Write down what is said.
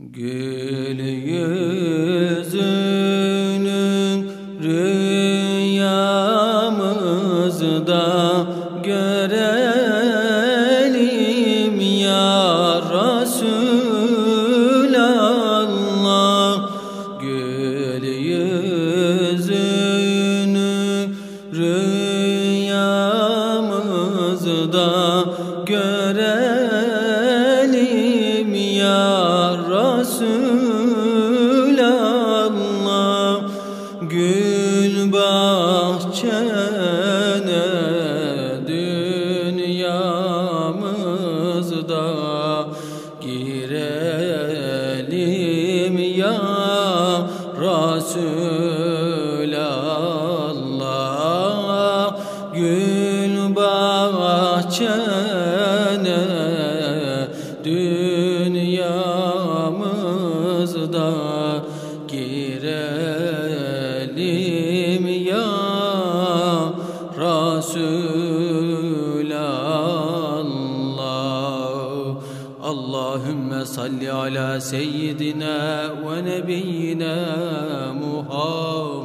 Gül yüzünün rüyamızda görelim ya Resulallah. Gül yüzünü rüyamızda görelim Gül bahçene dünyamızda girelim ya Resulallah. Gül bahçene dünyamızda girelim اللهم صل على سيدنا ونبينا محمد